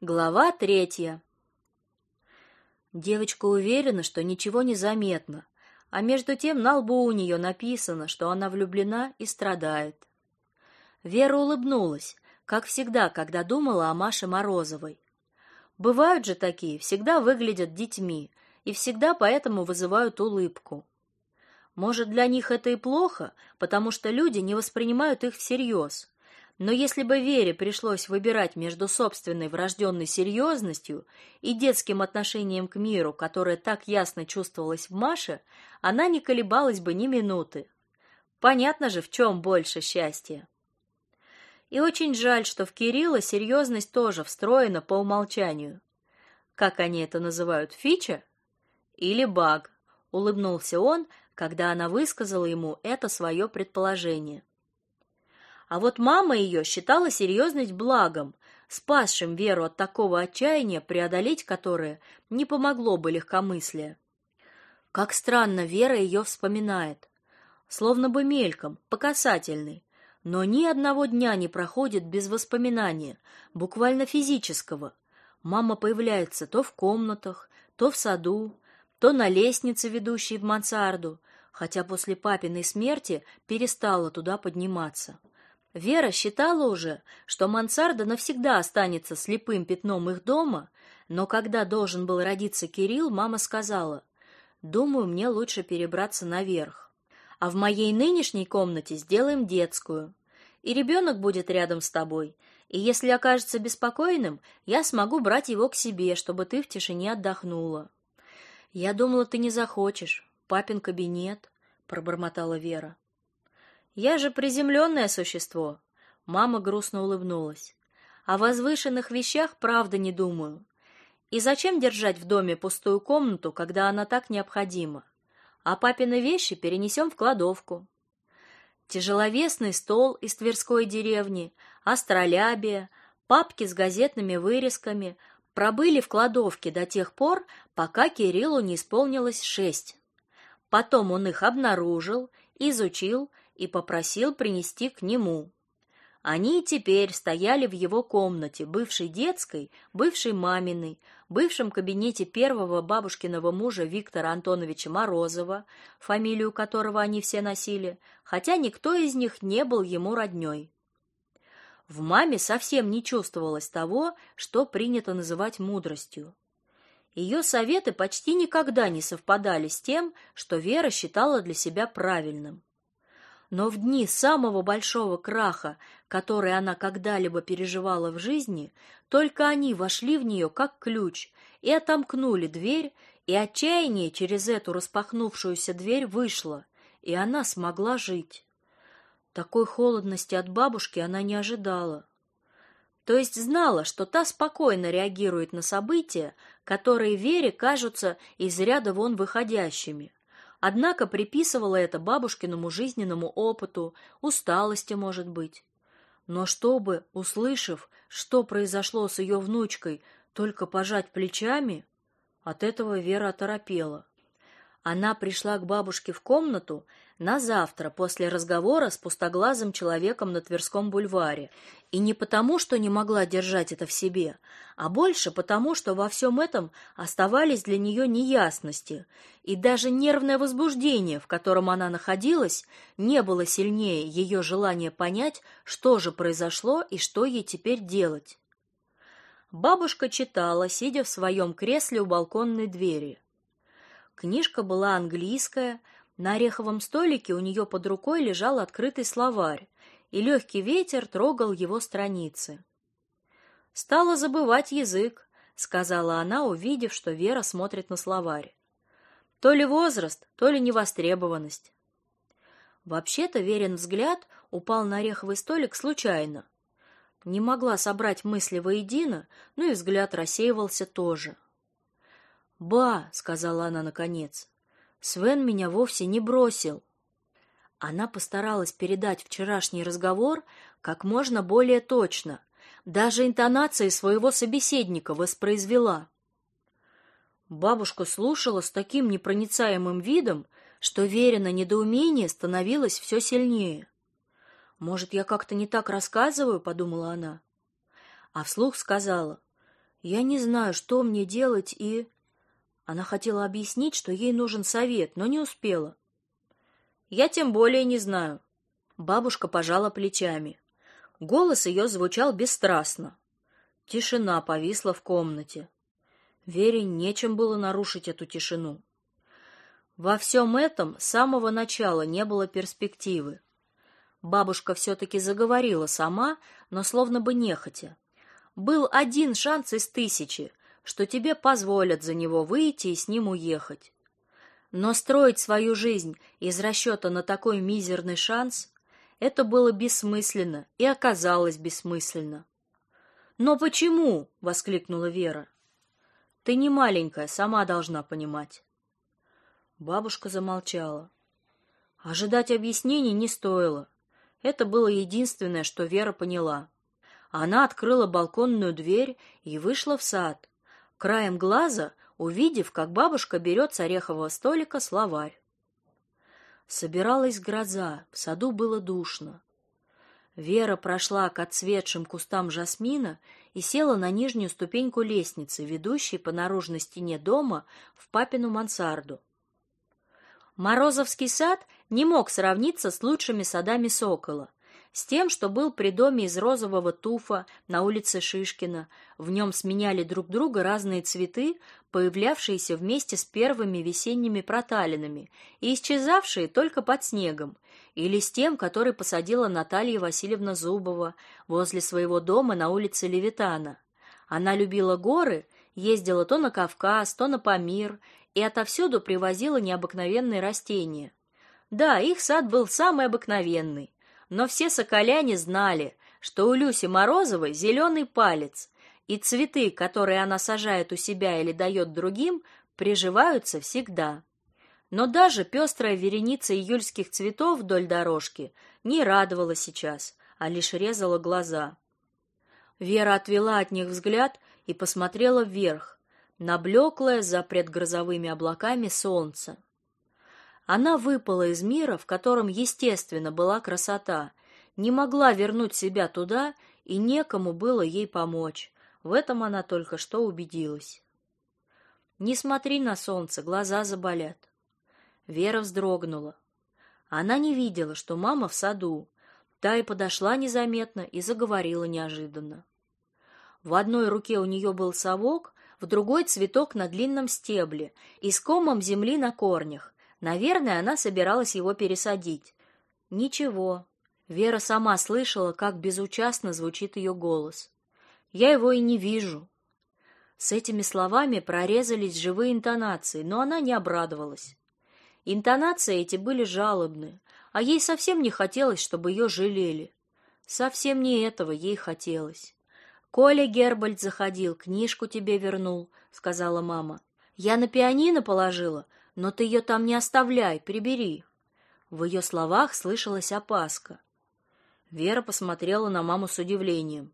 Глава третья. Девочка уверена, что ничего не заметно, а между тем на лбу у нее написано, что она влюблена и страдает. Вера улыбнулась, как всегда, когда думала о Маше Морозовой. Бывают же такие, всегда выглядят детьми и всегда поэтому вызывают улыбку. Может, для них это и плохо, потому что люди не воспринимают их всерьез, но если бы Вере пришлось выбирать между собственной врожденной серьезностью и детским отношением к миру, которое так ясно чувствовалось в Маше, она не колебалась бы ни минуты. Понятно же, в чем больше счастья. И очень жаль, что в Кирилла серьезность тоже встроена по умолчанию. Как они это называют, фича или баг? Улыбнулся он, когда она высказала ему это свое предположение. А вот мама ее считала серьезность благом, спасшим Веру от такого отчаяния, преодолеть которое не помогло бы легкомыслие. Как странно Вера ее вспоминает, словно бы мельком, по касательной, но ни одного дня не проходит без воспоминания, буквально физического. Мама появляется то в комнатах, то в саду, то на лестнице, ведущей в мансарду, хотя после папиной смерти перестала туда подниматься. Вера считала уже, что мансарда навсегда останется слепым пятном их дома, но когда должен был родиться Кирилл, мама сказала: "Думаю, мне лучше перебраться наверх. А в моей нынешней комнате сделаем детскую. И ребенок будет рядом с тобой. И если окажется беспокойным, я смогу брать его к себе, чтобы ты в тишине отдохнула". Я думала, ты не захочешь. Папин кабинет, пробормотала Вера. Я же приземленное существо. Мама грустно улыбнулась. О возвышенных вещах правда не думаю. И зачем держать в доме пустую комнату, когда она так необходима? А папины вещи перенесем в кладовку. Тяжеловесный стол из Тверской деревни, астролябия, папки с газетными вырезками пробыли в кладовке до тех пор, пока Кириллу не исполнилось шесть. Потом он их обнаружил, изучил и попросил принести к нему. Они теперь стояли в его комнате, бывшей детской, бывшей маминой, бывшем кабинете первого бабушкиного мужа Виктора Антоновича Морозова, фамилию которого они все носили, хотя никто из них не был ему роднёй. В маме совсем не чувствовалось того, что принято называть мудростью. Ее советы почти никогда не совпадали с тем, что Вера считала для себя правильным. Но в дни самого большого краха, который она когда-либо переживала в жизни, только они вошли в нее как ключ и отомкнули дверь, и отчаяние через эту распахнувшуюся дверь вышло, и она смогла жить. Такой холодности от бабушки она не ожидала. То есть знала, что та спокойно реагирует на события, которые Вере кажутся из ряда вон выходящими однако приписывала это бабушкиному жизненному опыту, усталости, может быть. Но чтобы, услышав, что произошло с ее внучкой, только пожать плечами, от этого Вера оторопела. Она пришла к бабушке в комнату на завтра после разговора с пустоглазым человеком на Тверском бульваре, и не потому, что не могла держать это в себе, а больше потому, что во всем этом оставались для нее неясности, и даже нервное возбуждение, в котором она находилась, не было сильнее ее желания понять, что же произошло и что ей теперь делать. Бабушка читала, сидя в своем кресле у балконной двери. Книжка была английская, на ореховом столике у нее под рукой лежал открытый словарь, и легкий ветер трогал его страницы. Стала забывать язык, сказала она, увидев, что Вера смотрит на словарь. То ли возраст, то ли невостребованность. Вообще-то Верин взгляд упал на ореховый столик случайно. Не могла собрать мысли воедино, но и взгляд рассеивался тоже. «Ба», — сказала она наконец, — «Свен меня вовсе не бросил». Она постаралась передать вчерашний разговор как можно более точно, даже интонации своего собеседника воспроизвела. Бабушка слушала с таким непроницаемым видом, что Верина недоумение становилось все сильнее. «Может, я как-то не так рассказываю?» — подумала она. А вслух сказала. Я не знаю, что мне делать, и... Она хотела объяснить, что ей нужен совет, но не успела. Я тем более не знаю. Бабушка пожала плечами. Голос ее звучал бесстрастно. Тишина повисла в комнате. Вере нечем было нарушить эту тишину. Во всем этом с самого начала не было перспективы. Бабушка все-таки заговорила сама, но словно бы нехотя. Был один шанс из тысячи, что тебе позволят за него выйти и с ним уехать. Но строить свою жизнь из расчета на такой мизерный шанс — это было бессмысленно и оказалось бессмысленно. «Но почему?» — воскликнула Вера. «Ты не маленькая, сама должна понимать». Бабушка замолчала. Ожидать объяснений не стоило. Это было единственное, что Вера поняла. Она открыла балконную дверь и вышла в сад, краем глаза увидев, как бабушка берет с орехового столика словарь. Собиралась гроза, в саду было душно. Вера прошла к отцветшим кустам жасмина и села на нижнюю ступеньку лестницы, ведущей по наружной стене дома в папину мансарду. Морозовский сад не мог сравниться с лучшими садами Сокола, с тем, что был при доме из розового туфа на улице Шишкина. В нем сменяли друг друга разные цветы, появлявшиеся вместе с первыми весенними проталинами и исчезавшие только под снегом, или с тем, который посадила Наталья Васильевна Зубова возле своего дома на улице Левитана. Она любила горы, ездила то на Кавказ, то на Памир и отовсюду привозила необыкновенные растения. Да, их сад был самый обыкновенный, но все соколяне знали, что у Люси Морозовой зеленый палец, и цветы, которые она сажает у себя или дает другим, приживаются всегда. Но даже пестрая вереница июльских цветов вдоль дорожки не радовала сейчас, а лишь резала глаза. Вера отвела от них взгляд и посмотрела вверх, на блеклое за предгрозовыми облаками солнце. Она выпала из мира, в котором, естественно, была красота, не могла вернуть себя туда, и некому было ей помочь. В этом она только что убедилась. Не смотри на солнце, глаза заболят. Вера вздрогнула. Она не видела, что мама в саду. Та и подошла незаметно и заговорила неожиданно. В одной руке у нее был совок, в другой цветок на длинном стебле и с комом земли на корнях, Наверное, она собиралась его пересадить. Ничего. Вера сама слышала, как безучастно звучит ее голос. Я его и не вижу. С этими словами прорезались живые интонации, но она не обрадовалась. Интонации эти были жалобные, а ей совсем не хотелось, чтобы ее жалели. Совсем не этого ей хотелось. Коля Гербальд заходил, книжку тебе вернул, сказала мама. Я на пианино положила, но ты ее там не оставляй, прибери. В ее словах слышалась опаска. Вера посмотрела на маму с удивлением.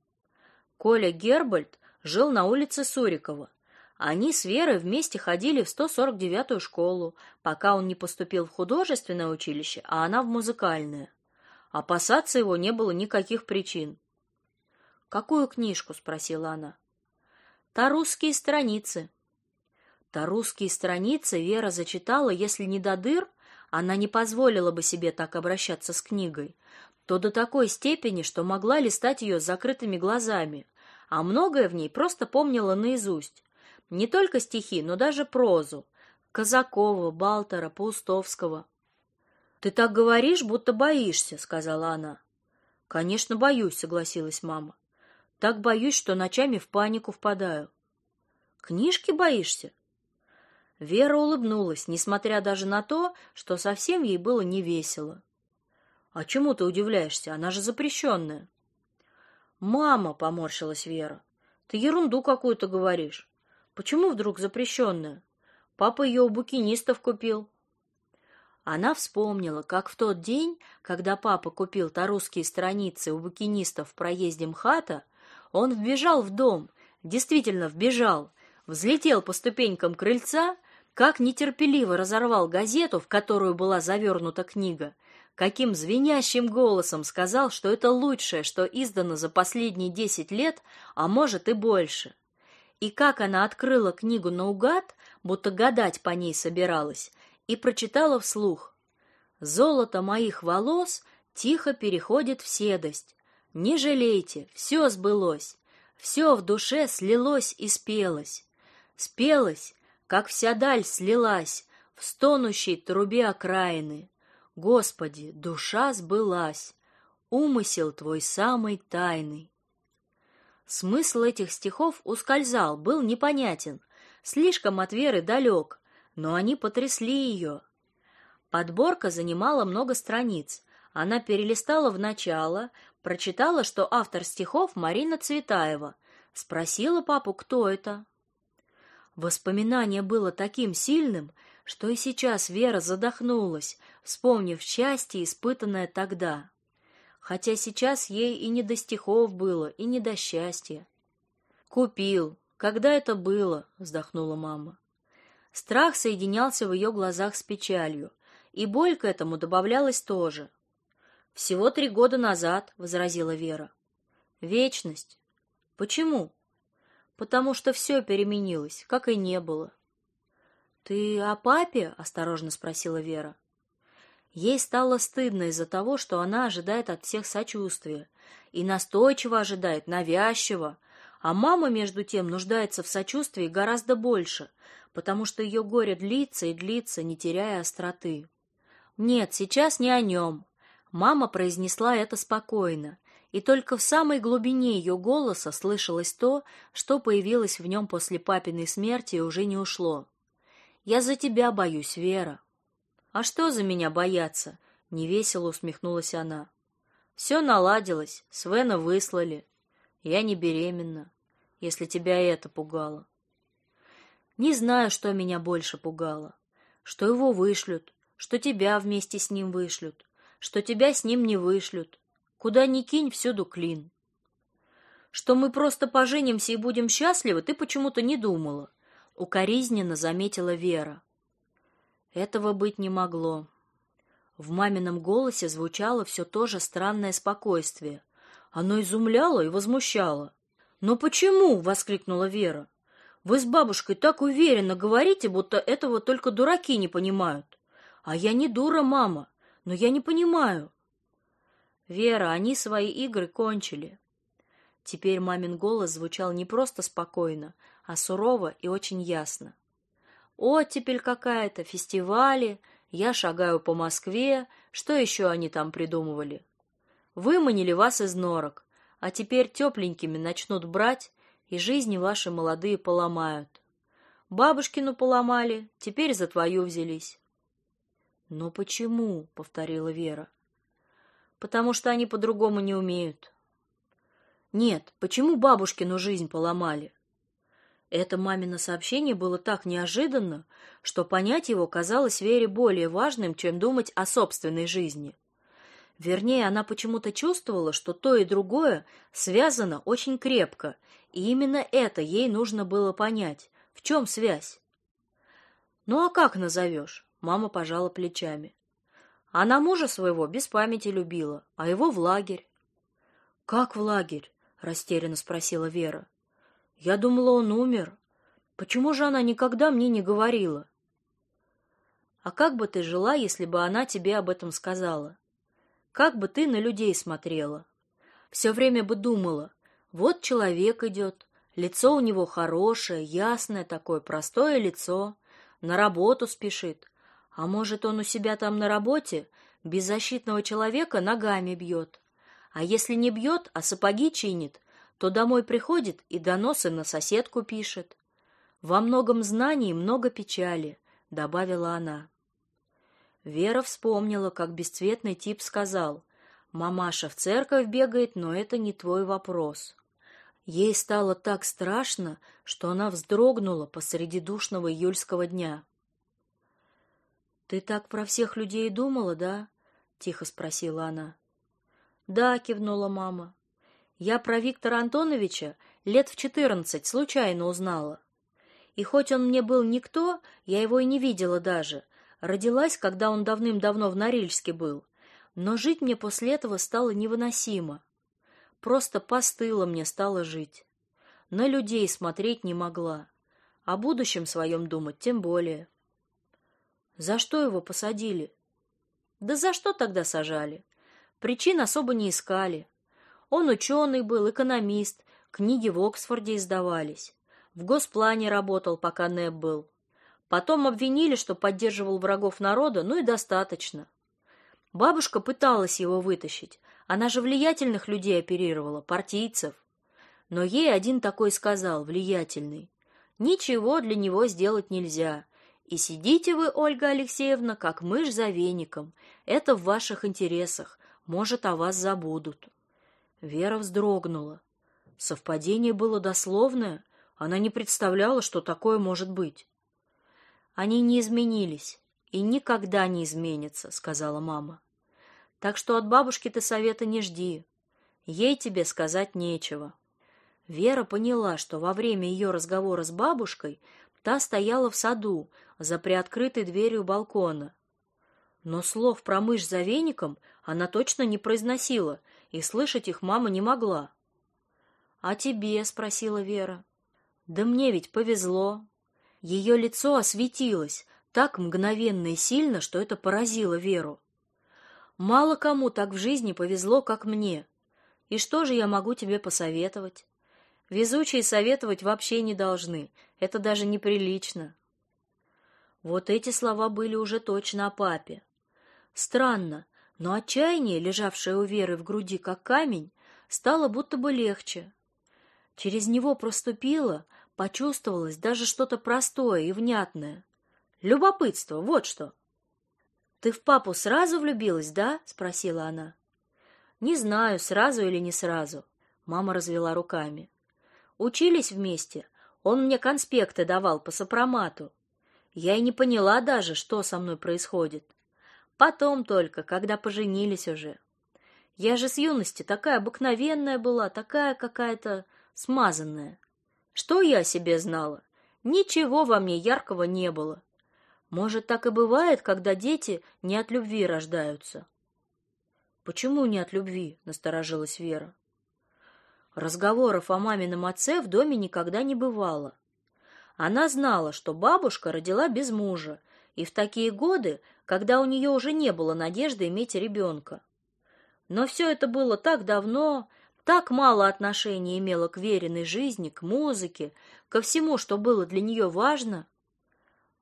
Коля Гербальд жил на улице Сурикова. Они с Верой вместе ходили в 149-ю школу, пока он не поступил в художественное училище, а она в музыкальное. Опасаться его не было никаких причин. «Какую книжку?» — спросила она. «Та русские страницы», Та русские страницы Вера зачитала, если не до дыр, она не позволила бы себе так обращаться с книгой, то до такой степени, что могла листать ее с закрытыми глазами, а многое в ней просто помнила наизусть. Не только стихи, но даже прозу. Казакова, Балтера, Паустовского. «Ты так говоришь, будто боишься», — сказала она. «Конечно, боюсь», — согласилась мама. «Так боюсь, что ночами в панику впадаю». «Книжки боишься?» Вера улыбнулась, несмотря даже на то, что совсем ей было не весело. «А чему ты удивляешься? Она же запрещенная». «Мама!» — поморщилась Вера. «Ты ерунду какую-то говоришь. Почему вдруг запрещенная? Папа ее у букинистов купил». Она вспомнила, как в тот день, когда папа купил тарусские страницы у букинистов в проезде МХАТа, он вбежал в дом, действительно вбежал, взлетел по ступенькам крыльца как нетерпеливо разорвал газету, в которую была завернута книга, каким звенящим голосом сказал, что это лучшее, что издано за последние десять лет, а может и больше. И как она открыла книгу наугад, будто гадать по ней собиралась, и прочитала вслух. «Золото моих волос тихо переходит в седость. Не жалейте, все сбылось, все в душе слилось и спелось. Спелось, как вся даль слилась в стонущей трубе окраины. Господи, душа сбылась, умысел твой самый тайный. Смысл этих стихов ускользал, был непонятен, слишком от веры далек, но они потрясли ее. Подборка занимала много страниц. Она перелистала в начало, прочитала, что автор стихов Марина Цветаева, спросила папу, кто это. Воспоминание было таким сильным, что и сейчас Вера задохнулась, вспомнив счастье, испытанное тогда. Хотя сейчас ей и не до стихов было, и не до счастья. «Купил. Когда это было?» — вздохнула мама. Страх соединялся в ее глазах с печалью, и боль к этому добавлялась тоже. «Всего три года назад», — возразила Вера. «Вечность. Почему?» Потому что все переменилось, как и не было. Ты о папе? осторожно спросила Вера. Ей стало стыдно из-за того, что она ожидает от всех сочувствия и настойчиво ожидает, навязчиво, а мама между тем нуждается в сочувствии гораздо больше, потому что ее горе длится и длится, не теряя остроты. Нет, сейчас не о нем. Мама произнесла это спокойно, и только в самой глубине ее голоса слышалось то, что появилось в нем после папиной смерти и уже не ушло. «Я за тебя боюсь, Вера». «А что за меня бояться?» — невесело усмехнулась она. «Все наладилось, Свена выслали. Я не беременна, если тебя это пугало». «Не знаю, что меня больше пугало. Что его вышлют, что тебя вместе с ним вышлют, что тебя с ним не вышлют, Куда ни кинь, всюду клин. Что мы просто поженимся и будем счастливы, ты почему-то не думала, укоризненно заметила Вера. Этого быть не могло. В мамином голосе звучало все то же странное спокойствие. Оно изумляло и возмущало. "Но почему?" воскликнула Вера. "Вы с бабушкой так уверенно говорите, будто этого только дураки не понимают. А я не дура, мама, но я не понимаю. Вера, они свои игры кончили. Теперь мамин голос звучал не просто спокойно, а сурово и очень ясно. Оттепель какая-то, фестивали, я шагаю по Москве, что еще они там придумывали? Выманили вас из норок, а теперь тепленькими начнут брать, и жизни ваши молодые поломают. Бабушкину поломали, теперь за твою взялись. Но почему, повторила Вера потому что они по-другому не умеют. Нет, почему бабушкину жизнь поломали? Это мамино сообщение было так неожиданно, что понять его казалось Вере более важным, чем думать о собственной жизни. Вернее, она почему-то чувствовала, что то и другое связано очень крепко, и именно это ей нужно было понять. В чем связь? Ну а как назовешь? Мама пожала плечами. Она мужа своего без памяти любила, а его в лагерь. Как в лагерь? растерянно спросила Вера. Я думала, он умер. Почему же она никогда мне не говорила? А как бы ты жила, если бы она тебе об этом сказала? Как бы ты на людей смотрела? Все время бы думала: вот человек идет, лицо у него хорошее, ясное такое, простое лицо, на работу спешит, а может, он у себя там на работе беззащитного человека ногами бьет. А если не бьет, а сапоги чинит, то домой приходит и доносы на соседку пишет. Во многом знаний много печали, добавила она. Вера вспомнила, как бесцветный тип сказал: "Мамаша в церковь бегает, но это не твой вопрос". Ей стало так страшно, что она вздрогнула посреди душного июльского дня. Ты так про всех людей думала, да? тихо спросила она. Да, кивнула мама. Я про Виктора Антоновича лет в четырнадцать случайно узнала. И хоть он мне был никто, я его и не видела даже. Родилась, когда он давным-давно в Норильске был. Но жить мне после этого стало невыносимо. Просто постыло мне стало жить. на людей смотреть не могла. О будущем своем думать тем более. За что его посадили? Да за что тогда сажали? Причин особо не искали. Он ученый был, экономист, книги в Оксфорде издавались. В госплане работал, пока НЭП был. Потом обвинили, что поддерживал врагов народа, ну и достаточно. Бабушка пыталась его вытащить. Она же влиятельных людей оперировала, партийцев. Но ей один такой сказал, влиятельный. Ничего для него сделать нельзя. И сидите вы, Ольга Алексеевна, как мышь за веником. Это в ваших интересах. Может, о вас забудут. Вера вздрогнула. Совпадение было дословное. Она не представляла, что такое может быть. Они не изменились и никогда не изменятся, сказала мама. Так что от бабушки ты совета не жди. Ей тебе сказать нечего. Вера поняла, что во время ее разговора с бабушкой та стояла в саду за приоткрытой дверью балкона. Но слов про мышь за веником она точно не произносила, и слышать их мама не могла. «А тебе?» — спросила Вера. «Да мне ведь повезло». Ее лицо осветилось так мгновенно и сильно, что это поразило Веру. «Мало кому так в жизни повезло, как мне. И что же я могу тебе посоветовать?» Везучие советовать вообще не должны. Это даже неприлично. Вот эти слова были уже точно о папе. Странно, но отчаяние, лежавшее у Веры в груди как камень, стало будто бы легче. Через него проступило, почувствовалось даже что-то простое и внятное. Любопытство, вот что. «Ты в папу сразу влюбилась, да?» — спросила она. «Не знаю, сразу или не сразу». Мама развела руками. Учились вместе. Он мне конспекты давал по сопромату. Я и не поняла даже, что со мной происходит. Потом только, когда поженились уже. Я же с юности такая обыкновенная была, такая какая-то смазанная. Что я себе знала? Ничего во мне яркого не было. Может, так и бывает, когда дети не от любви рождаются. Почему не от любви? насторожилась Вера. Разговоров о мамином отце в доме никогда не бывало. Она знала, что бабушка родила без мужа, и в такие годы, когда у нее уже не было надежды иметь ребенка. Но все это было так давно, так мало отношения имело к веренной жизни, к музыке, ко всему, что было для нее важно.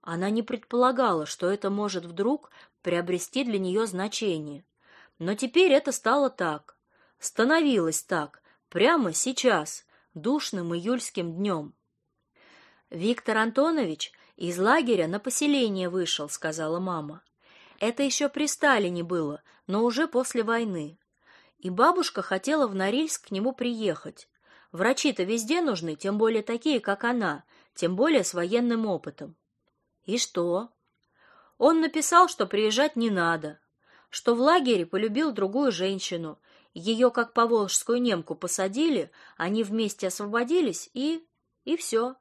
Она не предполагала, что это может вдруг приобрести для нее значение. Но теперь это стало так, становилось так, Прямо сейчас, душным июльским днем. Виктор Антонович из лагеря на поселение вышел, сказала мама. Это еще при Сталине было, но уже после войны. И бабушка хотела в Норильск к нему приехать. Врачи-то везде нужны, тем более такие, как она, тем более с военным опытом. И что? Он написал, что приезжать не надо, что в лагере полюбил другую женщину ее, как поволжскую немку, посадили, они вместе освободились, и... и все.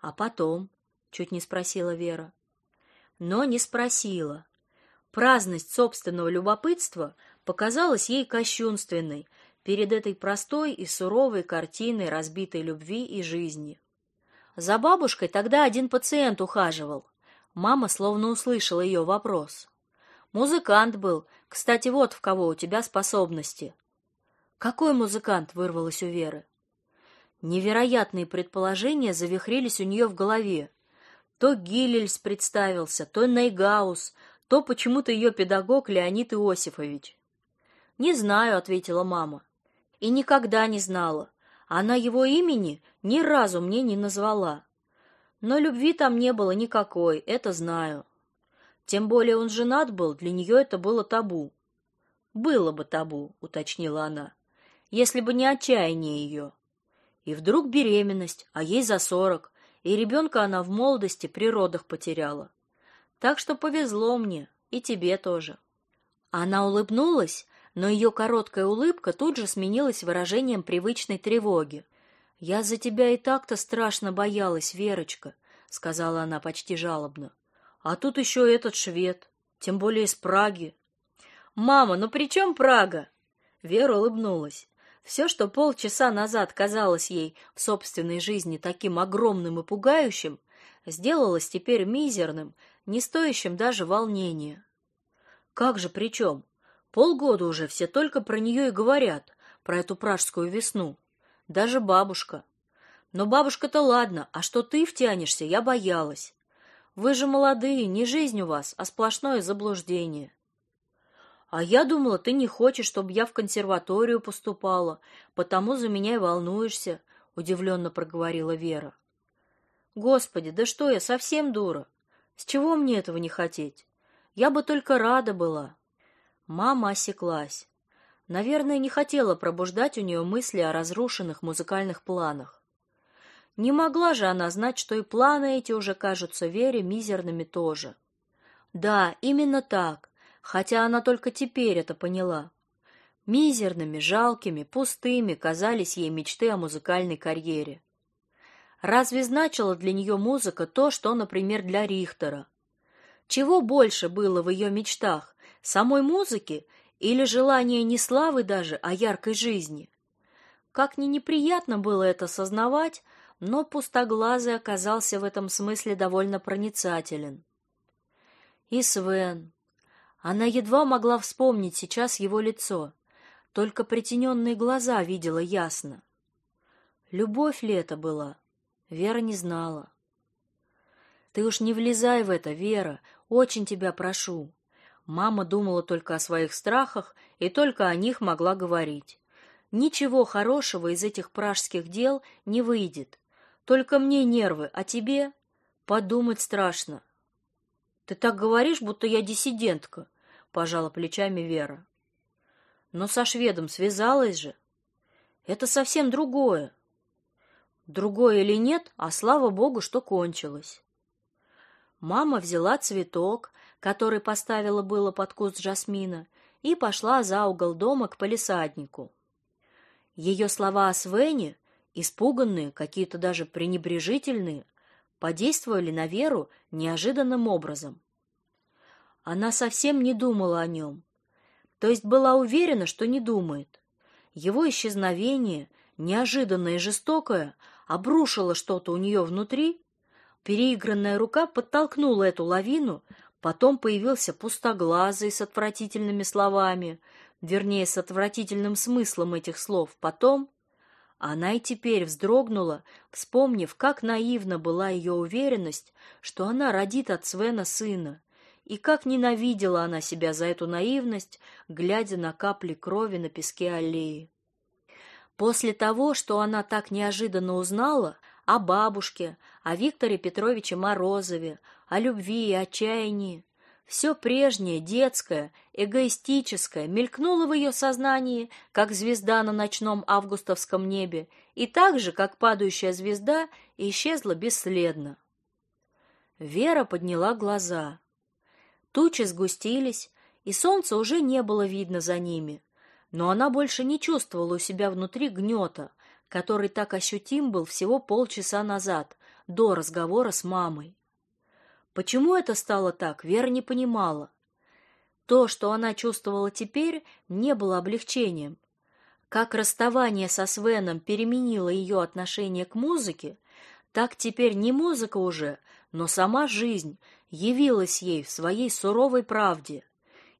А потом? Чуть не спросила Вера. Но не спросила. Праздность собственного любопытства показалась ей кощунственной перед этой простой и суровой картиной разбитой любви и жизни. За бабушкой тогда один пациент ухаживал. Мама словно услышала ее вопрос. Музыкант был. Кстати, вот в кого у тебя способности. Какой музыкант вырвалось у Веры? Невероятные предположения завихрились у нее в голове. То Гиллельс представился, то Нейгаус, то почему-то ее педагог Леонид Иосифович. «Не знаю», — ответила мама. «И никогда не знала. Она его имени ни разу мне не назвала. Но любви там не было никакой, это знаю». Тем более он женат был, для нее это было табу. Было бы табу, уточнила она, если бы не отчаяние ее. И вдруг беременность, а ей за сорок, и ребенка она в молодости при родах потеряла. Так что повезло мне, и тебе тоже. Она улыбнулась, но ее короткая улыбка тут же сменилась выражением привычной тревоги. «Я за тебя и так-то страшно боялась, Верочка», — сказала она почти жалобно. А тут еще этот швед, тем более из Праги. Мама, ну при чем Прага? Вера улыбнулась. Все, что полчаса назад казалось ей в собственной жизни таким огромным и пугающим, сделалось теперь мизерным, не стоящим даже волнения. Как же причем? Полгода уже все только про нее и говорят, про эту пражскую весну. Даже бабушка. Но бабушка-то ладно, а что ты втянешься, я боялась. Вы же молодые, не жизнь у вас, а сплошное заблуждение. А я думала, ты не хочешь, чтобы я в консерваторию поступала, потому за меня и волнуешься, удивленно проговорила Вера. Господи, да что я, совсем дура? С чего мне этого не хотеть? Я бы только рада была. Мама осеклась. Наверное, не хотела пробуждать у нее мысли о разрушенных музыкальных планах. Не могла же она знать, что и планы эти уже кажутся Вере мизерными тоже. Да, именно так хотя она только теперь это поняла. Мизерными, жалкими, пустыми казались ей мечты о музыкальной карьере. Разве значила для нее музыка то, что, например, для Рихтера? Чего больше было в ее мечтах, самой музыки или желание не славы даже, а яркой жизни? Как ни неприятно было это сознавать, но пустоглазый оказался в этом смысле довольно проницателен. И Свен, она едва могла вспомнить сейчас его лицо, только притененные глаза видела ясно. Любовь ли это была? Вера не знала. Ты уж не влезай в это, Вера, очень тебя прошу. Мама думала только о своих страхах и только о них могла говорить. Ничего хорошего из этих пражских дел не выйдет. Только мне нервы, а тебе подумать страшно. Ты так говоришь, будто я диссидентка, пожала плечами Вера. Но со шведом связалась же. Это совсем другое. Другое или нет, а слава богу, что кончилось. Мама взяла цветок, который поставила было под куст жасмина, и пошла за угол дома к полисаднику. Ее слова о Свене, испуганные, какие-то даже пренебрежительные, подействовали на Веру неожиданным образом. Она совсем не думала о нем. То есть была уверена, что не думает. Его исчезновение, неожиданное и жестокое, обрушило что-то у нее внутри. Переигранная рука подтолкнула эту лавину, потом появился пустоглазый с отвратительными словами, вернее, с отвратительным смыслом этих слов. Потом она и теперь вздрогнула, вспомнив, как наивна была ее уверенность, что она родит от Свена сына. И как ненавидела она себя за эту наивность, глядя на капли крови на песке аллеи. После того, что она так неожиданно узнала о бабушке, о Викторе Петровиче Морозове, о любви и отчаянии, все прежнее, детское, эгоистическое мелькнуло в ее сознании, как звезда на ночном августовском небе, и так же, как падающая звезда, исчезла бесследно. Вера подняла глаза. Тучи сгустились, и солнца уже не было видно за ними, но она больше не чувствовала у себя внутри гнета, который так ощутим был всего полчаса назад, до разговора с мамой. Почему это стало так, Вера не понимала. То, что она чувствовала теперь, не было облегчением. Как расставание со Свеном переменило ее отношение к музыке, так теперь не музыка уже, но сама жизнь явилась ей в своей суровой правде,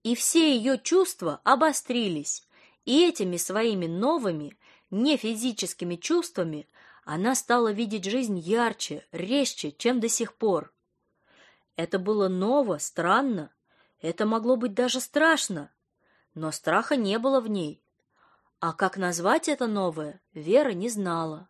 и все ее чувства обострились, и этими своими новыми, не физическими чувствами она стала видеть жизнь ярче, резче, чем до сих пор. Это было ново, странно, это могло быть даже страшно, но страха не было в ней. А как назвать это новое, Вера не знала.